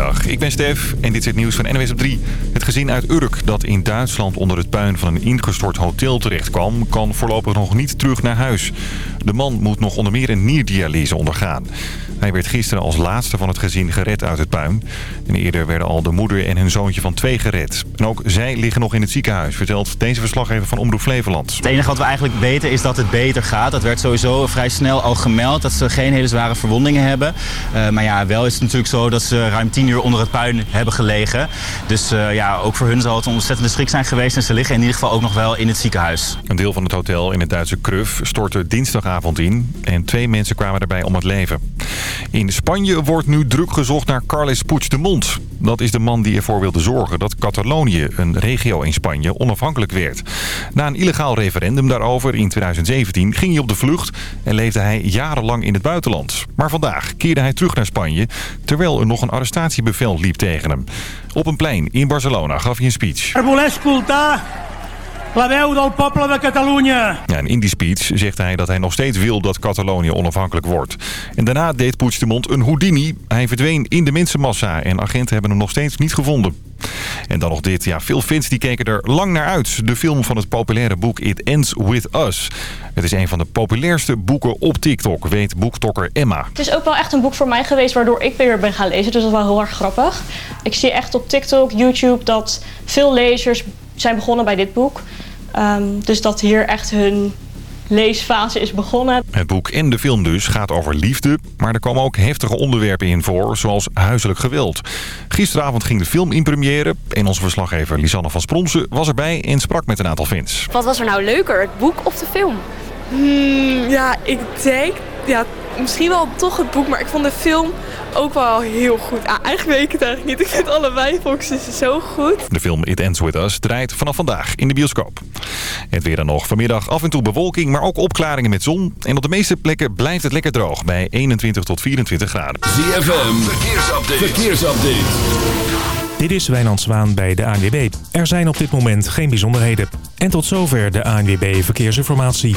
Goedemiddag, ik ben Stef en dit is het nieuws van NWS op 3. Het gezin uit Urk dat in Duitsland onder het puin van een ingestort hotel terechtkwam... kan voorlopig nog niet terug naar huis. De man moet nog onder meer een nierdialyse ondergaan. Hij werd gisteren als laatste van het gezin gered uit het puin. En eerder werden al de moeder en hun zoontje van twee gered. En ook zij liggen nog in het ziekenhuis, vertelt deze verslaggever van Omroep Flevoland. Het enige wat we eigenlijk weten is dat het beter gaat. Dat werd sowieso vrij snel al gemeld, dat ze geen hele zware verwondingen hebben. Uh, maar ja, wel is het natuurlijk zo dat ze ruim tien uur onder het puin hebben gelegen. Dus uh, ja, ook voor hun zal het een ontzettende schrik zijn geweest. En ze liggen in ieder geval ook nog wel in het ziekenhuis. Een deel van het hotel in het Duitse Kruf stortte in. En twee mensen kwamen daarbij om het leven. In Spanje wordt nu druk gezocht naar Carles Puigdemont. Dat is de man die ervoor wilde zorgen dat Catalonië, een regio in Spanje, onafhankelijk werd. Na een illegaal referendum daarover in 2017 ging hij op de vlucht en leefde hij jarenlang in het buitenland. Maar vandaag keerde hij terug naar Spanje, terwijl er nog een arrestatiebevel liep tegen hem. Op een plein in Barcelona gaf hij een speech. La veu del poble de Catalunya. Ja, en in die speech zegt hij dat hij nog steeds wil dat Catalonië onafhankelijk wordt. En daarna deed Puigdemont een Houdini. Hij verdween in de mensenmassa en agenten hebben hem nog steeds niet gevonden. En dan nog dit. Ja, veel fans die keken er lang naar uit. De film van het populaire boek It Ends With Us. Het is een van de populairste boeken op TikTok, weet boektokker Emma. Het is ook wel echt een boek voor mij geweest waardoor ik weer ben gaan lezen. Dus dat is wel heel erg grappig. Ik zie echt op TikTok, YouTube dat veel lezers zijn begonnen bij dit boek. Um, dus dat hier echt hun leesfase is begonnen. Het boek en de film dus gaat over liefde, maar er komen ook heftige onderwerpen in voor, zoals huiselijk geweld. Gisteravond ging de film in première en onze verslaggever Lisanne van Spronsen was erbij en sprak met een aantal fans. Wat was er nou leuker, het boek of de film? Hmm, ja, ik denk ja, misschien wel toch het boek, maar ik vond de film ook wel heel goed. Ah, eigenlijk weet ik het eigenlijk niet. Ik vind allebei volgens zo goed. De film It Ends With Us draait vanaf vandaag in de bioscoop. Het weer dan nog. Vanmiddag af en toe bewolking, maar ook opklaringen met zon. En op de meeste plekken blijft het lekker droog bij 21 tot 24 graden. ZFM, verkeersupdate. verkeersupdate. Dit is Wijnand Zwaan bij de ANWB. Er zijn op dit moment geen bijzonderheden. En tot zover de ANWB Verkeersinformatie.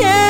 care.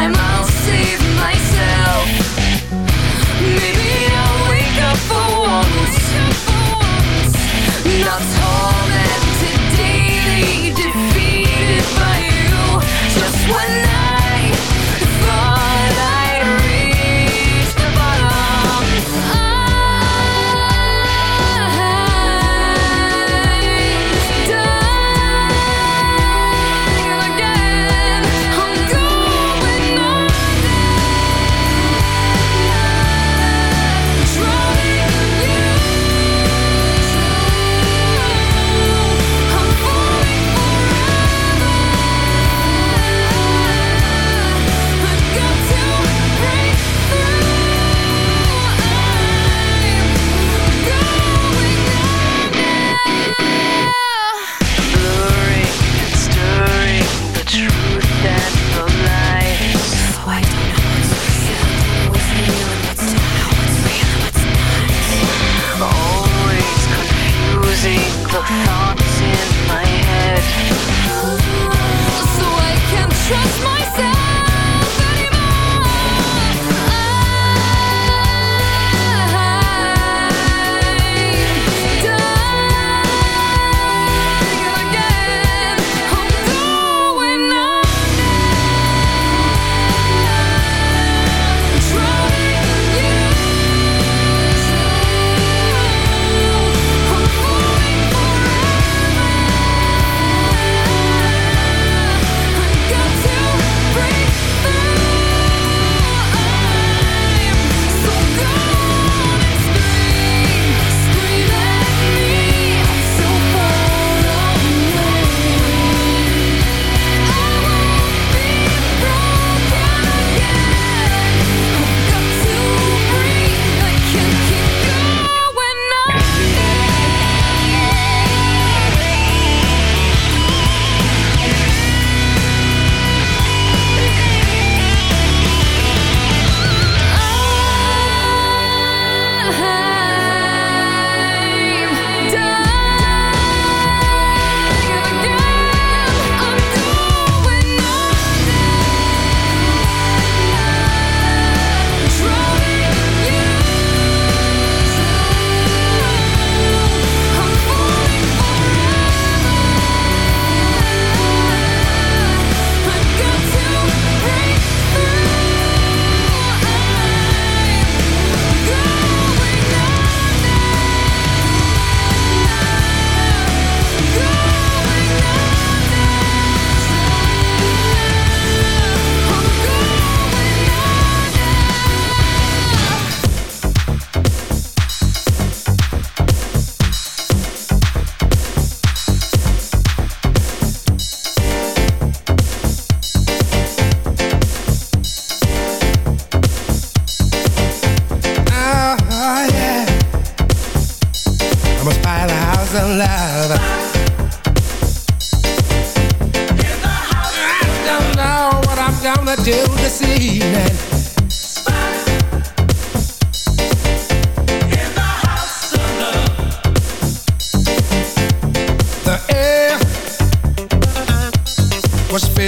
my mind.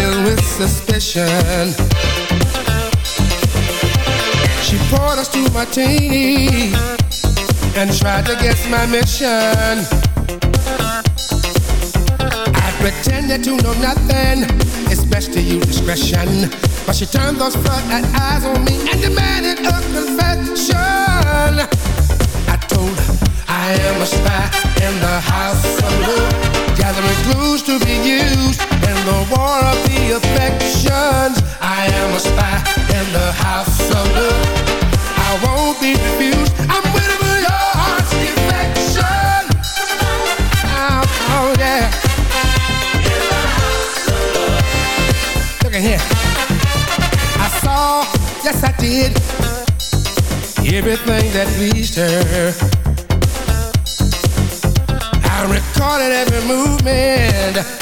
Filled with suspicion. She poured us two martinis and tried to guess my mission. I pretended to know nothing. It's best to use discretion. But she turned those flood eyes on me and demanded a confession. I told her I am a spy in the house of love, gathering clues to be used in the war of the affections. I am a spy in the house of love. I won't be refused. I'm waiting for your heart's. Oh, yeah. Look at here. I saw, yes I did, everything that pleased her. I recorded every movement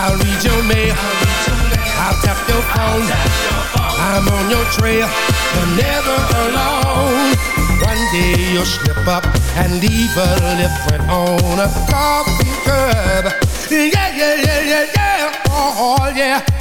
I'll read your mail. I'll tap your phone. I'm on your trail. You're never alone. One day you'll slip up and leave a lip print on a coffee cup. Yeah, yeah, yeah, yeah, yeah. Oh, oh yeah.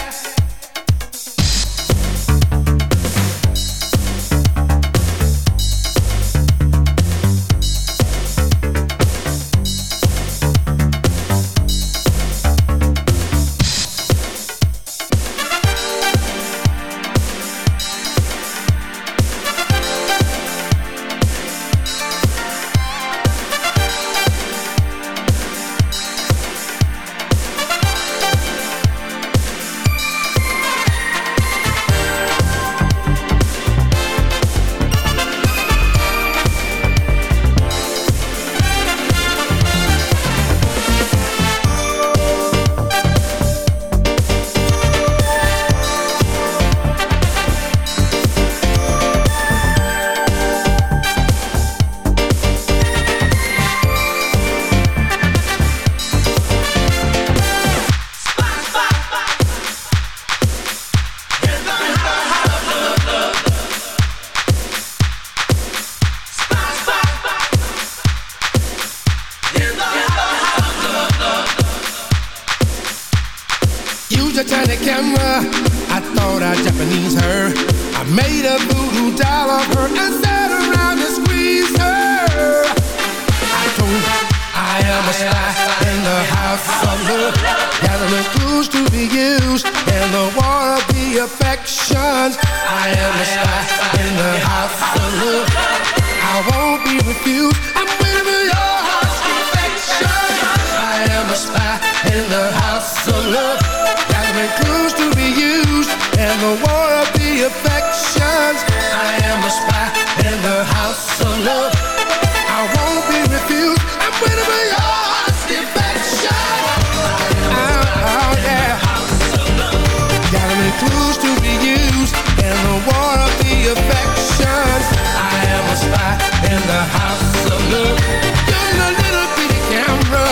Clues to be used in the war of the affections. I am a spy in the house of love. You're a little bitty camera.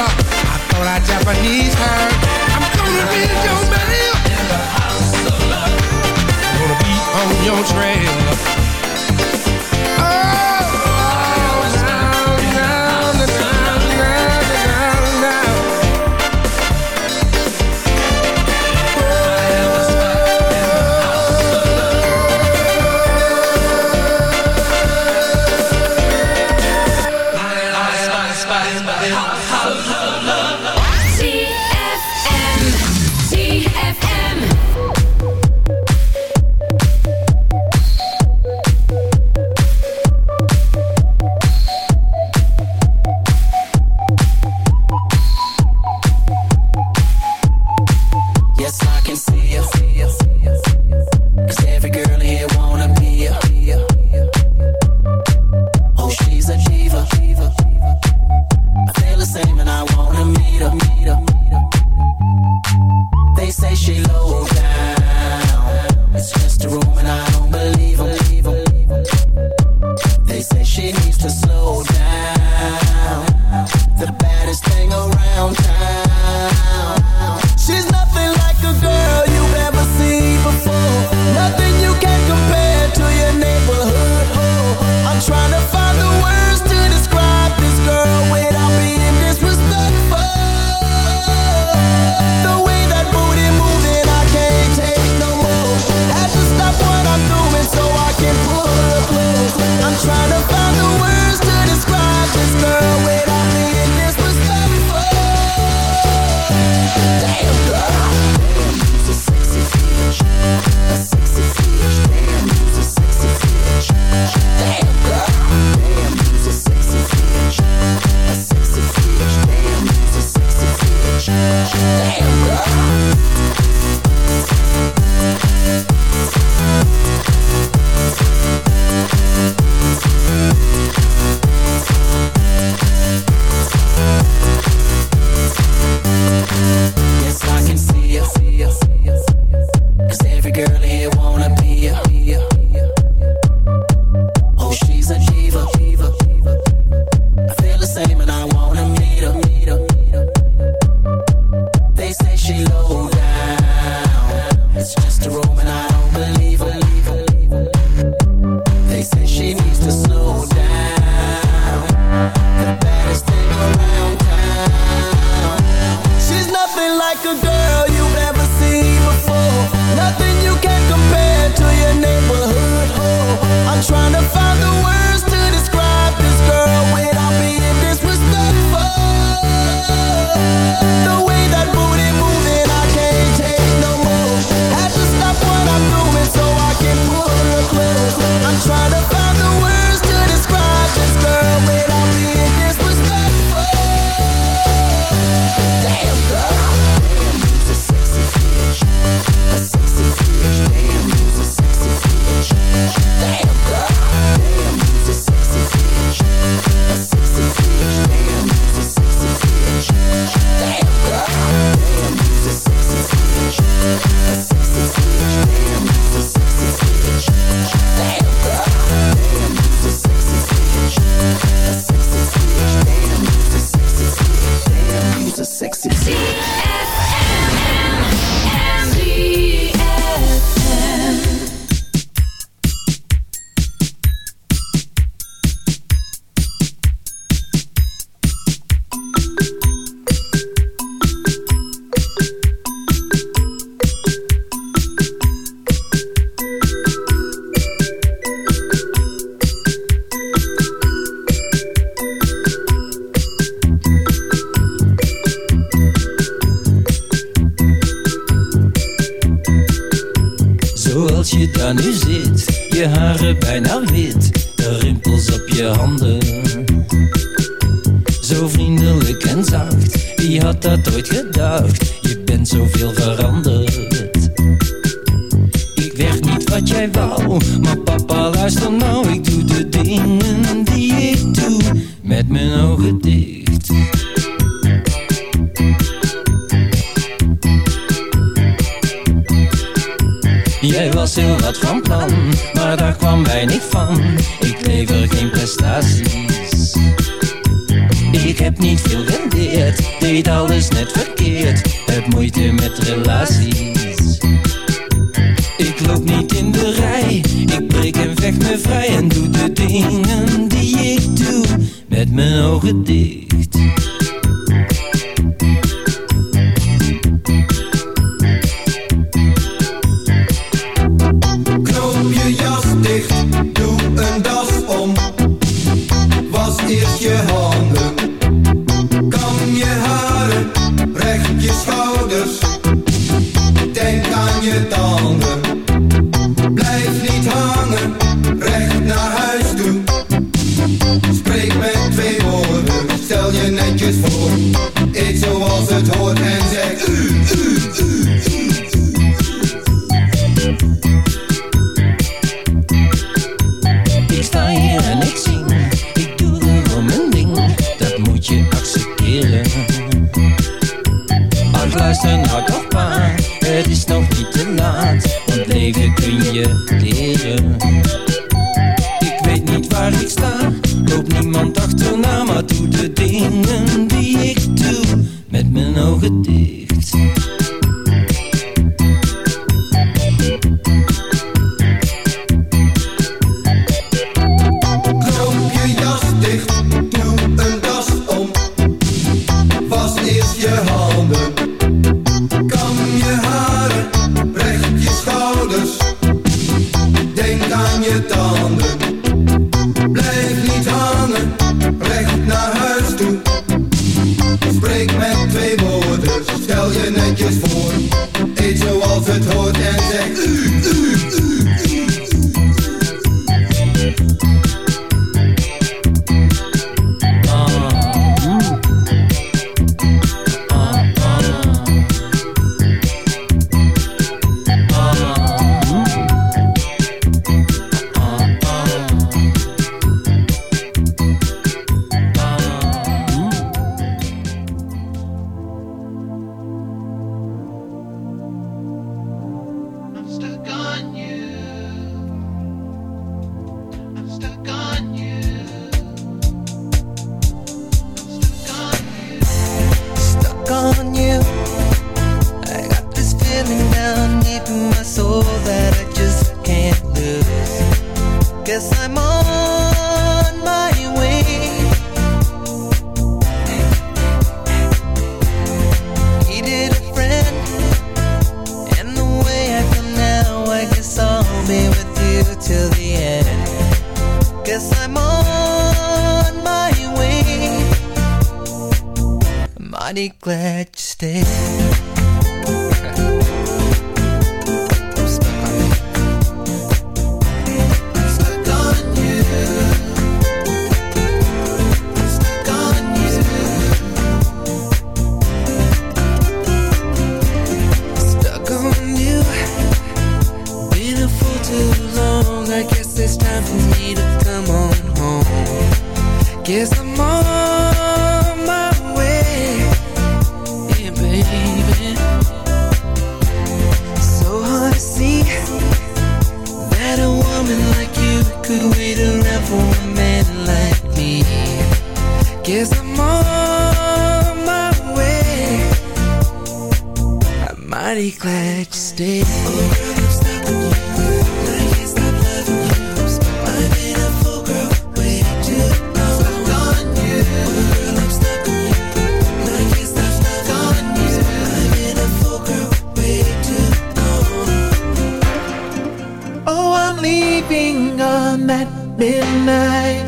I thought I Japanese her. I'm gonna read your mail. In the house of love. Gonna be on your trail.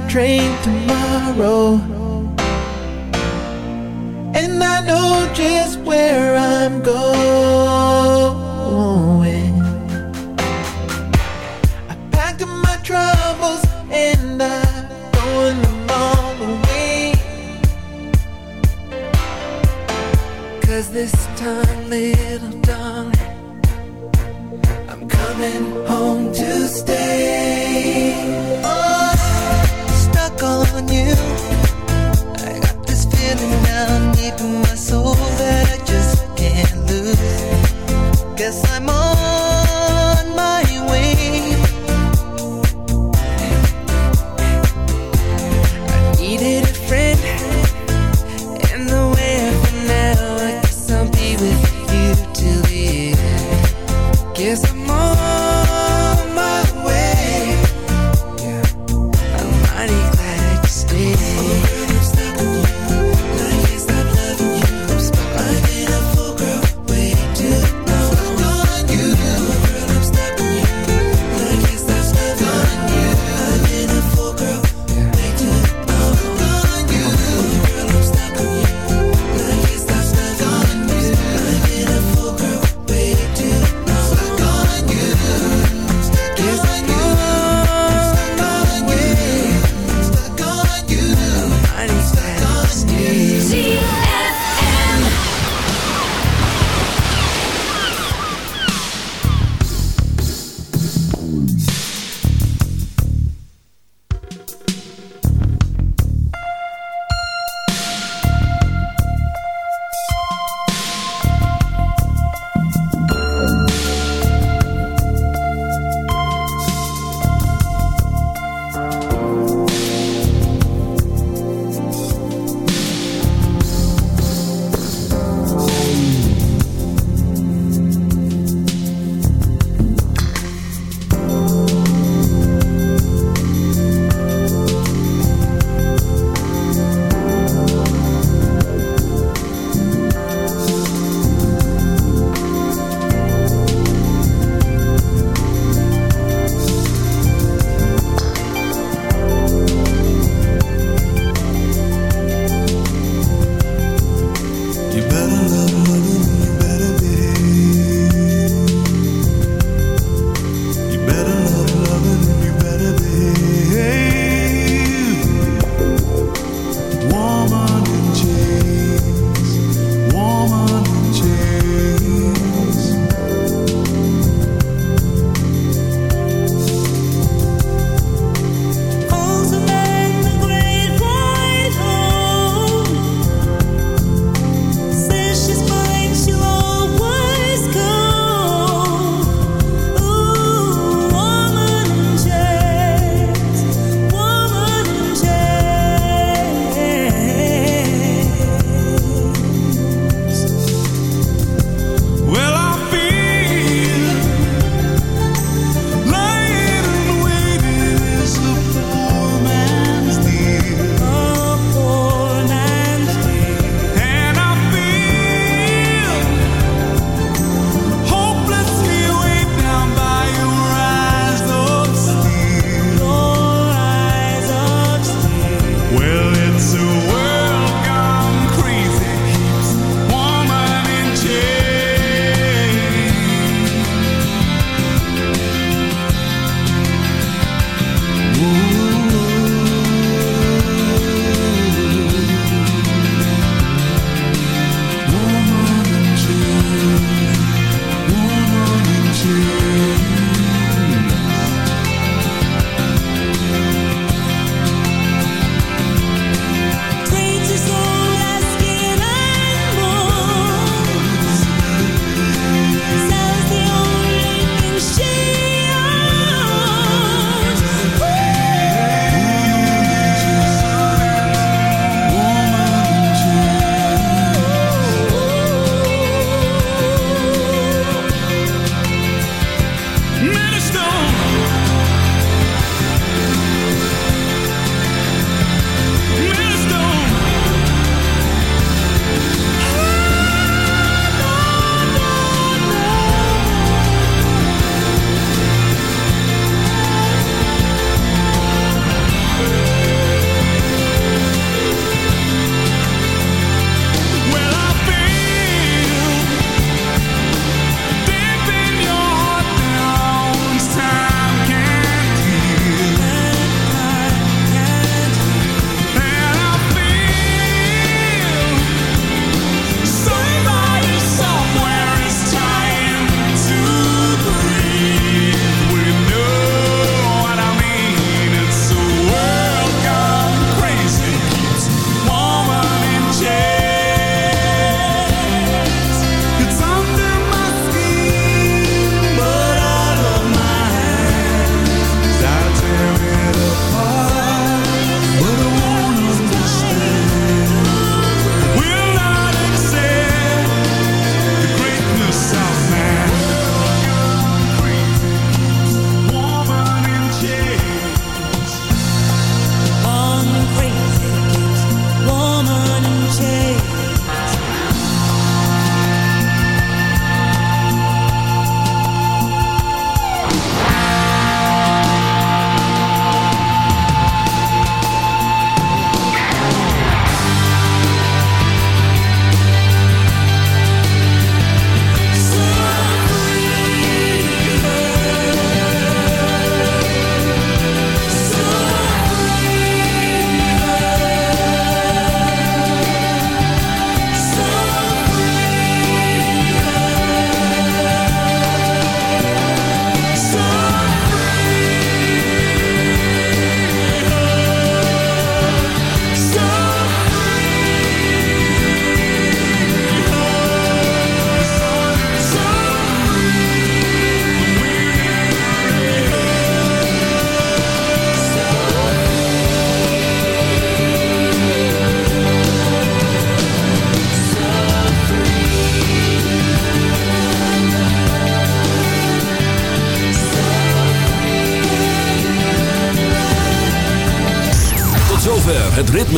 train tomorrow. And I know just where I'm going. I packed up my troubles and I'm throwing them all away. Cause this time, little darling, I'm coming home to stay. Yes, I'm